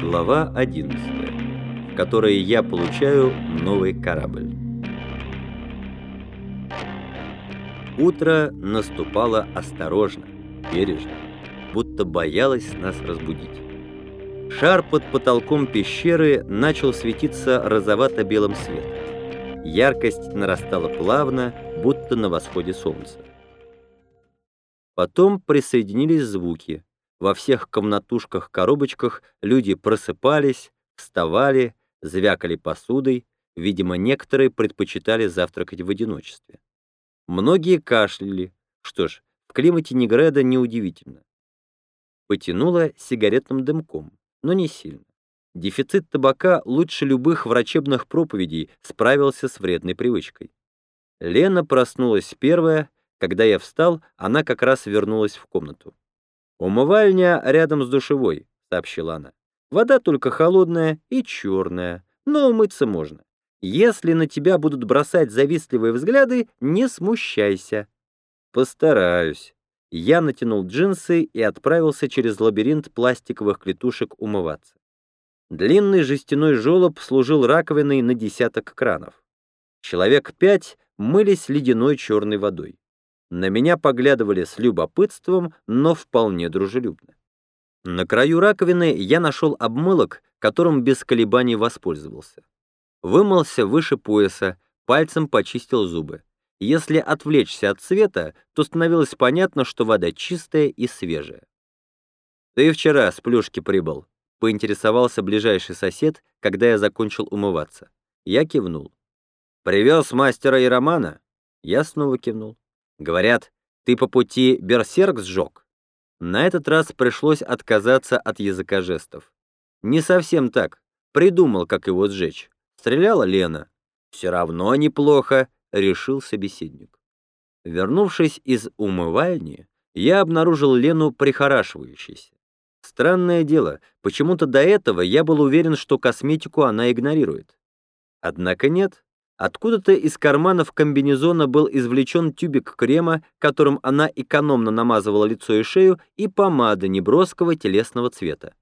Глава 11, в которой я получаю новый корабль. Утро наступало осторожно, бережно, будто боялось нас разбудить. Шар под потолком пещеры начал светиться розовато-белым светом. Яркость нарастала плавно, будто на восходе солнца. Потом присоединились звуки. Во всех комнатушках-коробочках люди просыпались, вставали, звякали посудой, видимо, некоторые предпочитали завтракать в одиночестве. Многие кашляли. Что ж, в климате Негреда неудивительно. Потянуло сигаретным дымком, но не сильно. Дефицит табака лучше любых врачебных проповедей справился с вредной привычкой. Лена проснулась первая, когда я встал, она как раз вернулась в комнату. «Умывальня рядом с душевой», — сообщила она. «Вода только холодная и черная, но умыться можно. Если на тебя будут бросать завистливые взгляды, не смущайся». «Постараюсь». Я натянул джинсы и отправился через лабиринт пластиковых клетушек умываться. Длинный жестяной желоб служил раковиной на десяток кранов. Человек пять мылись ледяной черной водой. На меня поглядывали с любопытством, но вполне дружелюбно. На краю раковины я нашел обмылок, которым без колебаний воспользовался. Вымылся выше пояса, пальцем почистил зубы. Если отвлечься от цвета, то становилось понятно, что вода чистая и свежая. «Ты вчера с плюшки прибыл», — поинтересовался ближайший сосед, когда я закончил умываться. Я кивнул. «Привез мастера и романа?» Я снова кивнул. Говорят, ты по пути берсерк сжег. На этот раз пришлось отказаться от языка жестов. Не совсем так. Придумал, как его сжечь. Стреляла Лена. Все равно неплохо, решил собеседник. Вернувшись из умывальни, я обнаружил Лену прихорашивающейся. Странное дело, почему-то до этого я был уверен, что косметику она игнорирует. Однако нет. Откуда-то из карманов комбинезона был извлечен тюбик крема, которым она экономно намазывала лицо и шею, и помада неброского телесного цвета.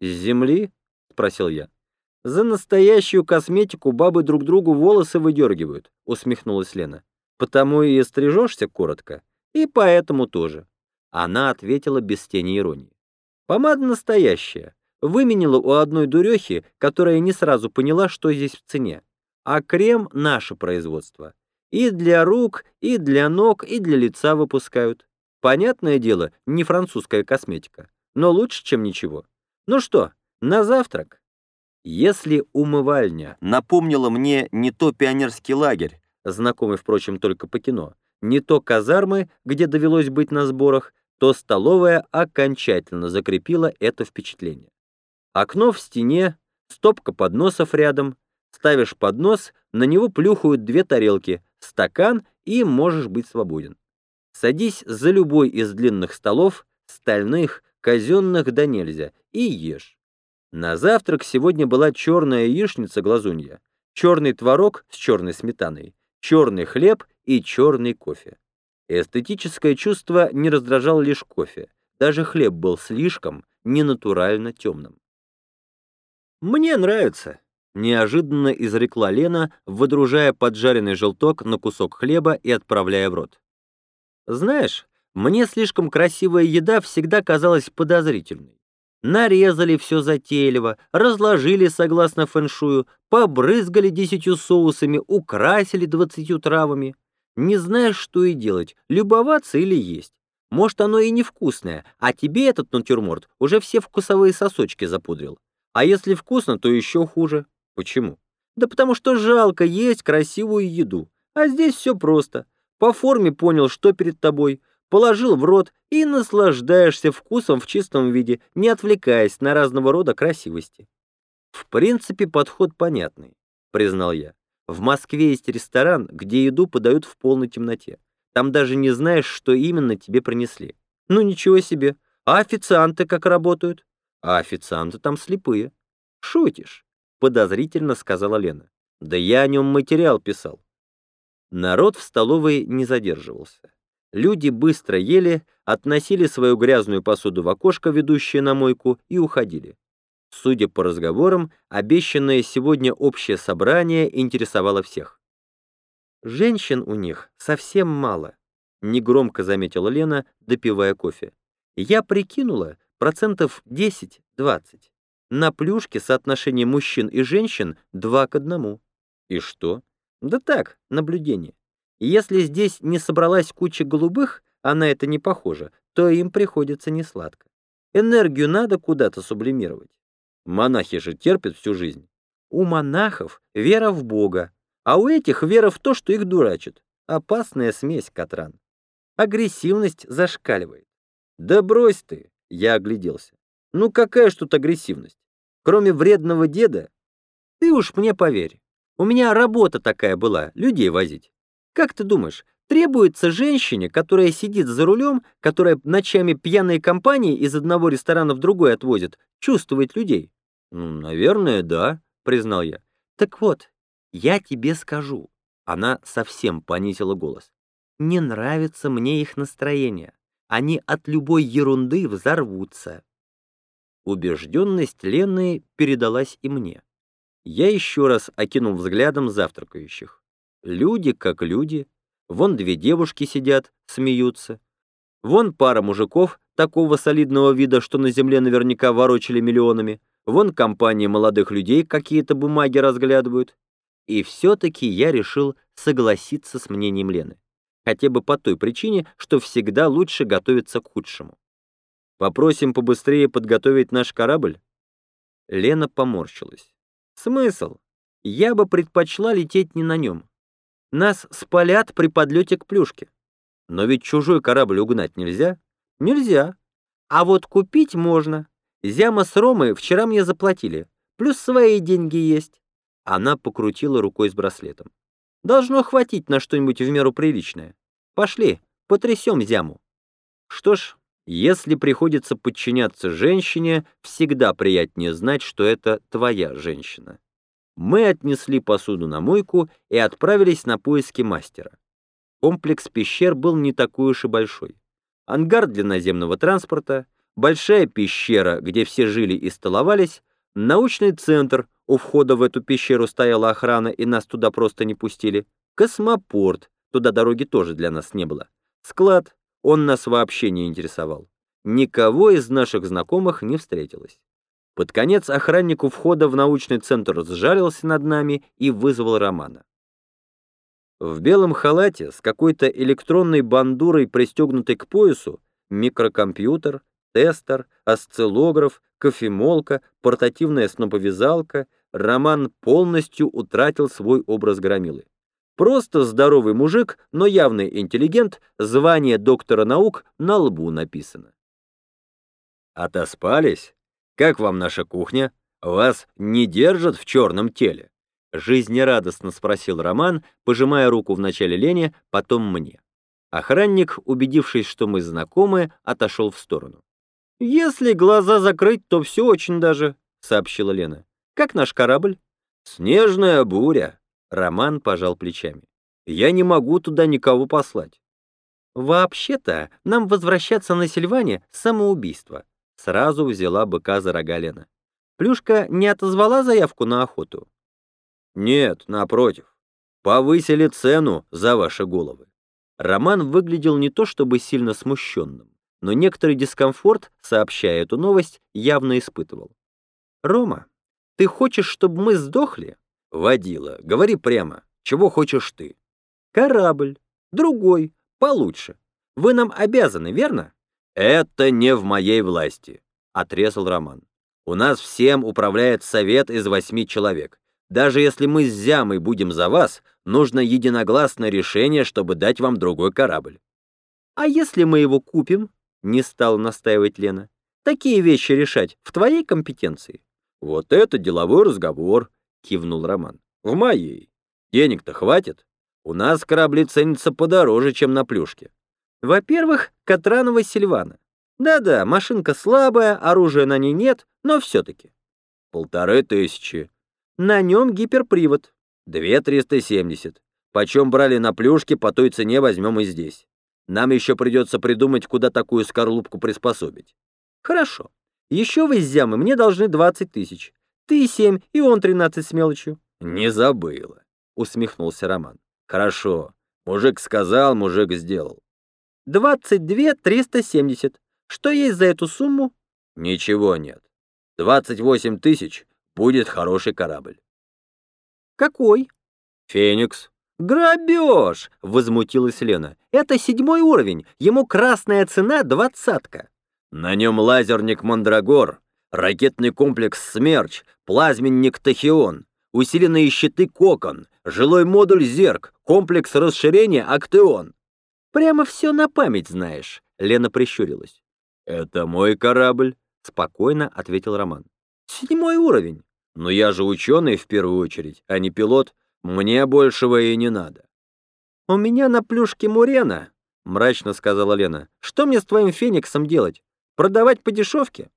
«С земли?» — спросил я. «За настоящую косметику бабы друг другу волосы выдергивают», — усмехнулась Лена. «Потому и стрижешься коротко. И поэтому тоже». Она ответила без тени иронии. «Помада настоящая. Выменила у одной дурехи, которая не сразу поняла, что здесь в цене а крем — наше производство. И для рук, и для ног, и для лица выпускают. Понятное дело, не французская косметика, но лучше, чем ничего. Ну что, на завтрак? Если умывальня напомнила мне не то пионерский лагерь, знакомый, впрочем, только по кино, не то казармы, где довелось быть на сборах, то столовая окончательно закрепила это впечатление. Окно в стене, стопка подносов рядом, Ставишь поднос, на него плюхают две тарелки, стакан и можешь быть свободен. Садись за любой из длинных столов, стальных, казенных да нельзя, и ешь. На завтрак сегодня была черная яичница-глазунья, черный творог с черной сметаной, черный хлеб и черный кофе. Эстетическое чувство не раздражал лишь кофе, даже хлеб был слишком ненатурально темным. «Мне нравится», Неожиданно изрекла Лена, выдружая поджаренный желток на кусок хлеба и отправляя в рот. «Знаешь, мне слишком красивая еда всегда казалась подозрительной. Нарезали все затейливо, разложили согласно фэншую, побрызгали десятью соусами, украсили двадцатью травами. Не знаешь, что и делать, любоваться или есть. Может, оно и невкусное, а тебе этот натюрморт уже все вкусовые сосочки запудрил. А если вкусно, то еще хуже. Почему? Да потому что жалко есть красивую еду. А здесь все просто. По форме понял, что перед тобой, положил в рот и наслаждаешься вкусом в чистом виде, не отвлекаясь на разного рода красивости. В принципе, подход понятный, признал я. В Москве есть ресторан, где еду подают в полной темноте. Там даже не знаешь, что именно тебе принесли. Ну ничего себе. А официанты как работают? А официанты там слепые. Шутишь подозрительно сказала Лена. Да я о нем материал писал. Народ в столовой не задерживался. Люди быстро ели, относили свою грязную посуду в окошко, ведущее на мойку, и уходили. Судя по разговорам, обещанное сегодня общее собрание интересовало всех. «Женщин у них совсем мало», — негромко заметила Лена, допивая кофе. «Я прикинула процентов 10-20. На плюшке соотношение мужчин и женщин 2 к 1. И что? Да так, наблюдение. Если здесь не собралась куча голубых, а на это не похоже, то им приходится несладко. Энергию надо куда-то сублимировать. Монахи же терпят всю жизнь. У монахов вера в Бога, а у этих вера в то, что их дурачат. Опасная смесь, Катран. Агрессивность зашкаливает. Да брось ты, я огляделся. Ну какая ж тут агрессивность? Кроме вредного деда? Ты уж мне поверь. У меня работа такая была, людей возить. Как ты думаешь, требуется женщине, которая сидит за рулем, которая ночами пьяные компании из одного ресторана в другой отвозит, чувствовать людей? Ну, наверное, да, признал я. Так вот, я тебе скажу. Она совсем понизила голос. Не нравится мне их настроение. Они от любой ерунды взорвутся. Убежденность Лены передалась и мне. Я еще раз окинул взглядом завтракающих. Люди как люди. Вон две девушки сидят, смеются. Вон пара мужиков такого солидного вида, что на земле наверняка ворочали миллионами. Вон компания молодых людей какие-то бумаги разглядывают. И все-таки я решил согласиться с мнением Лены. Хотя бы по той причине, что всегда лучше готовиться к худшему. Попросим побыстрее подготовить наш корабль? Лена поморщилась. Смысл? Я бы предпочла лететь не на нем. Нас спалят при подлете к плюшке. Но ведь чужой корабль угнать нельзя? Нельзя. А вот купить можно. Зяма с Ромой вчера мне заплатили. Плюс свои деньги есть. Она покрутила рукой с браслетом. Должно хватить на что-нибудь в меру приличное. Пошли, потрясем Зяму. Что ж, если приходится подчиняться женщине, всегда приятнее знать, что это твоя женщина. Мы отнесли посуду на мойку и отправились на поиски мастера. Комплекс пещер был не такой уж и большой. Ангар для наземного транспорта, большая пещера, где все жили и столовались, научный центр, у входа в эту пещеру стояла охрана и нас туда просто не пустили, космопорт, туда дороги тоже для нас не было, склад, он нас вообще не интересовал. Никого из наших знакомых не встретилось. Под конец охранник у входа в научный центр сжалился над нами и вызвал Романа. В белом халате с какой-то электронной бандурой, пристегнутой к поясу, микрокомпьютер, тестер, осциллограф, кофемолка, портативная сноповязалка, Роман полностью утратил свой образ громилы. Просто здоровый мужик, но явный интеллигент, звание доктора наук на лбу написано. «Отоспались? Как вам наша кухня? Вас не держат в черном теле?» Жизнерадостно спросил Роман, пожимая руку вначале Лене, потом мне. Охранник, убедившись, что мы знакомы, отошел в сторону. «Если глаза закрыть, то все очень даже», — сообщила Лена. «Как наш корабль?» «Снежная буря», Роман пожал плечами. «Я не могу туда никого послать». «Вообще-то, нам возвращаться на Сильване — самоубийство», — сразу взяла быка за рога Лена. «Плюшка не отозвала заявку на охоту?» «Нет, напротив. Повысили цену за ваши головы». Роман выглядел не то чтобы сильно смущенным, но некоторый дискомфорт, сообщая эту новость, явно испытывал. «Рома, ты хочешь, чтобы мы сдохли?» Водила, говори прямо, чего хочешь ты? Корабль, другой, получше. Вы нам обязаны, верно? Это не в моей власти, отрезал Роман. У нас всем управляет совет из восьми человек. Даже если мы с Зямой будем за вас, нужно единогласное решение, чтобы дать вам другой корабль. А если мы его купим? Не стал настаивать Лена. Такие вещи решать в твоей компетенции. Вот это деловой разговор, кивнул Роман. В моей. Денег-то хватит. У нас корабли ценятся подороже, чем на плюшке. Во-первых, Катранова Сильвана. Да-да, машинка слабая, оружия на ней нет, но все-таки. Полторы тысячи. На нем гиперпривод. Две триста семьдесят. Почем брали на плюшке, по той цене возьмем и здесь. Нам еще придется придумать, куда такую скорлупку приспособить. Хорошо. Еще вы с Зямы мне должны 20 тысяч. Ты 7, и он 13 с мелочью». «Не забыла», — усмехнулся Роман. «Хорошо. Мужик сказал, мужик сделал». «22 370. Что есть за эту сумму?» «Ничего нет. 28 тысяч будет хороший корабль». «Какой?» «Феникс». «Грабеж!» — возмутилась Лена. «Это седьмой уровень, ему красная цена двадцатка». «На нем лазерник Мандрагор, ракетный комплекс «Смерч», плазменник «Тахион», усиленные щиты «Кокон», жилой модуль «Зерк», комплекс расширения «Актеон». «Прямо все на память знаешь», — Лена прищурилась. «Это мой корабль», — спокойно ответил Роман. «Седьмой уровень. Но я же ученый в первую очередь, а не пилот. Мне большего и не надо». «У меня на плюшке Мурена», — мрачно сказала Лена. «Что мне с твоим фениксом делать? Продавать по дешевке?»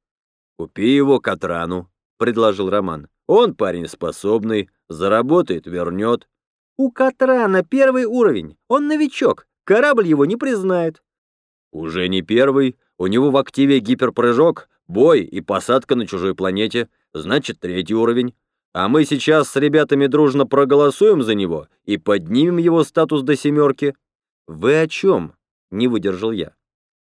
«Купи его Катрану», — предложил Роман. «Он парень способный, заработает, вернет». «У Катрана первый уровень, он новичок, корабль его не признает». «Уже не первый, у него в активе гиперпрыжок, бой и посадка на чужой планете, значит третий уровень. А мы сейчас с ребятами дружно проголосуем за него и поднимем его статус до семерки». «Вы о чем?» — не выдержал я.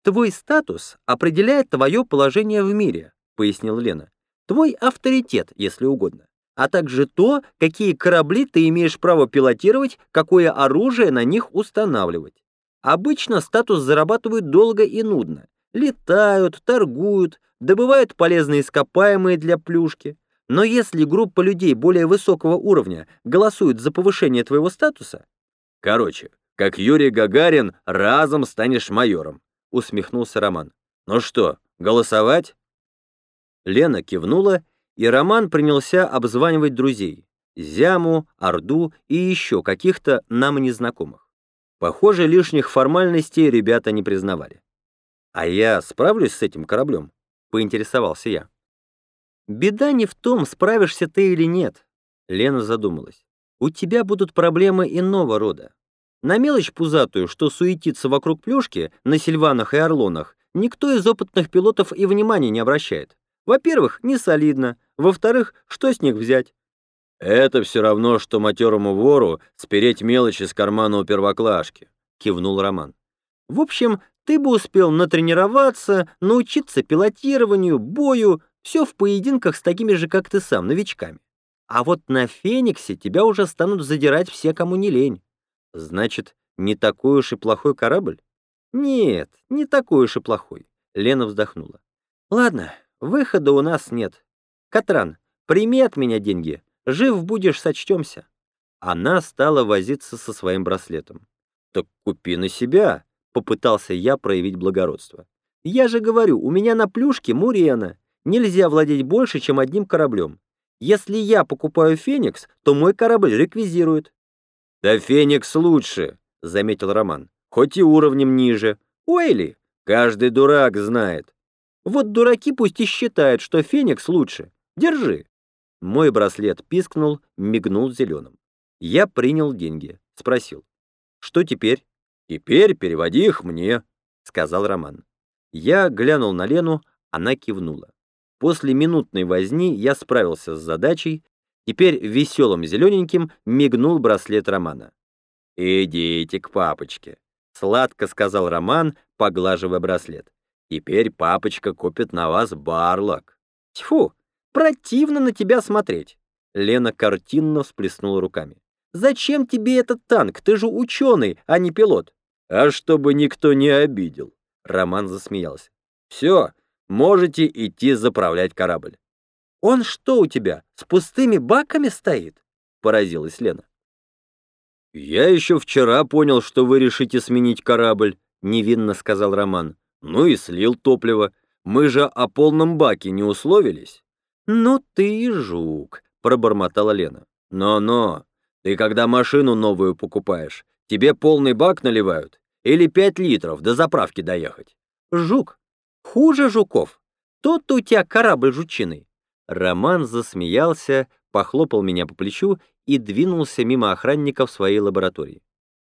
«Твой статус определяет твое положение в мире», — пояснил Лена. «Твой авторитет, если угодно, а также то, какие корабли ты имеешь право пилотировать, какое оружие на них устанавливать. Обычно статус зарабатывают долго и нудно. Летают, торгуют, добывают полезные ископаемые для плюшки. Но если группа людей более высокого уровня голосует за повышение твоего статуса... Короче, как Юрий Гагарин, разом станешь майором, усмехнулся Роман. Ну что, голосовать? Лена кивнула, и Роман принялся обзванивать друзей. Зяму, Орду и еще каких-то нам незнакомых. Похоже, лишних формальностей ребята не признавали. «А я справлюсь с этим кораблем?» — поинтересовался я. «Беда не в том, справишься ты или нет», — Лена задумалась. «У тебя будут проблемы иного рода. На мелочь пузатую, что суетится вокруг плюшки на Сильванах и Орлонах, никто из опытных пилотов и внимания не обращает. Во-первых, не солидно. Во-вторых, что с них взять? «Это все равно, что матерому вору спереть мелочь из кармана у первоклашки», — кивнул Роман. «В общем, ты бы успел натренироваться, научиться пилотированию, бою, все в поединках с такими же, как ты сам, новичками. А вот на Фениксе тебя уже станут задирать все, кому не лень. Значит, не такой уж и плохой корабль? Нет, не такой уж и плохой. Лена вздохнула. Ладно, выхода у нас нет. Катран, прими от меня деньги. Жив будешь, сочтемся. Она стала возиться со своим браслетом. Так купи на себя, попытался я проявить благородство. Я же говорю, у меня на плюшке Мурена. Нельзя владеть больше, чем одним кораблем. Если я покупаю Феникс, то мой корабль реквизирует. Да Феникс лучше, заметил Роман. Хоть и уровнем ниже. Уэйли, каждый дурак знает. Вот дураки пусть и считают, что Феникс лучше. Держи. Мой браслет пискнул, мигнул зеленым. Я принял деньги, спросил. Что теперь? Теперь переводи их мне, сказал Роман. Я глянул на Лену, она кивнула. После минутной возни я справился с задачей, теперь веселым зелененьким мигнул браслет Романа. «Идите к папочке», — сладко сказал Роман, поглаживая браслет. «Теперь папочка купит на вас барлок». «Тьфу, противно на тебя смотреть!» Лена картинно всплеснула руками. «Зачем тебе этот танк? Ты же ученый, а не пилот!» «А чтобы никто не обидел!» Роман засмеялся. «Все, Можете идти заправлять корабль». «Он что у тебя, с пустыми баками стоит?» — поразилась Лена. «Я еще вчера понял, что вы решите сменить корабль», — невинно сказал Роман. «Ну и слил топливо. Мы же о полном баке не условились». «Ну ты и жук», — пробормотала Лена. «Но-но, ты когда машину новую покупаешь, тебе полный бак наливают? Или пять литров до заправки доехать?» «Жук, Хуже жуков. Тот у тебя корабль жучиный. Роман засмеялся, похлопал меня по плечу и двинулся мимо охранников своей лаборатории.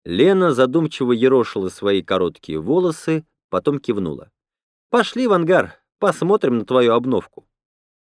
Лена задумчиво ерошила свои короткие волосы, потом кивнула. «Пошли в ангар, Посмотрим на твою обновку.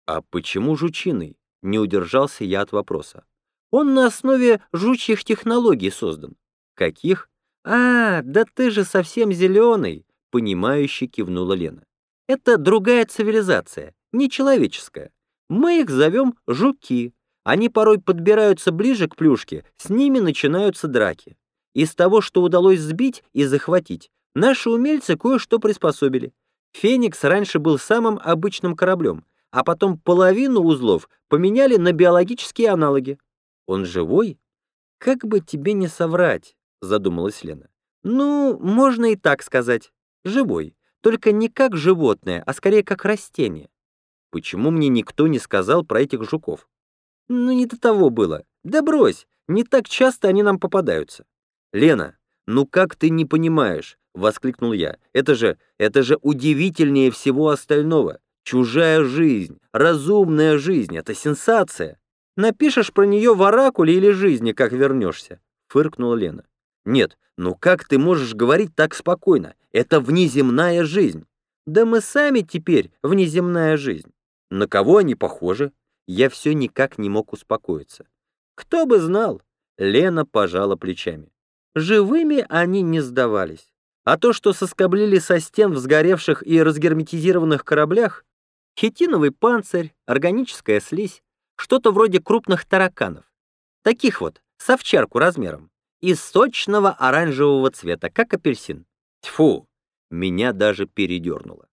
А почему жучиный? Не удержался я от вопроса. Он на основе жучьих технологий создан. Каких? А, да ты же совсем зеленый, понимающе кивнула Лена. Это другая цивилизация, нечеловеческая. Мы их зовем жуки. Они порой подбираются ближе к плюшке, с ними начинаются драки. Из того, что удалось сбить и захватить, наши умельцы кое-что приспособили. «Феникс» раньше был самым обычным кораблем, а потом половину узлов поменяли на биологические аналоги. Он живой? Как бы тебе не соврать, задумалась Лена. Ну, можно и так сказать. Живой. Только не как животное, а скорее как растение. Почему мне никто не сказал про этих жуков? Ну, не до того было. Да брось, не так часто они нам попадаются. Лена, ну как ты не понимаешь? Воскликнул я. Это же, это же удивительнее всего остального. Чужая жизнь, разумная жизнь — это сенсация. Напишешь про нее в оракуле или жизни, как вернешься, фыркнула Лена. Нет, ну как ты можешь говорить так спокойно? Это внеземная жизнь. Да мы сами теперь внеземная жизнь. На кого они похожи? Я все никак не мог успокоиться. Кто бы знал? Лена пожала плечами. Живыми они не сдавались. А то, что соскоблили со стен в сгоревших и разгерметизированных кораблях, хитиновый панцирь, органическая слизь, что-то вроде крупных тараканов. Таких вот, с овчарку размером, и сочного оранжевого цвета, как апельсин. Тьфу, меня даже передернуло.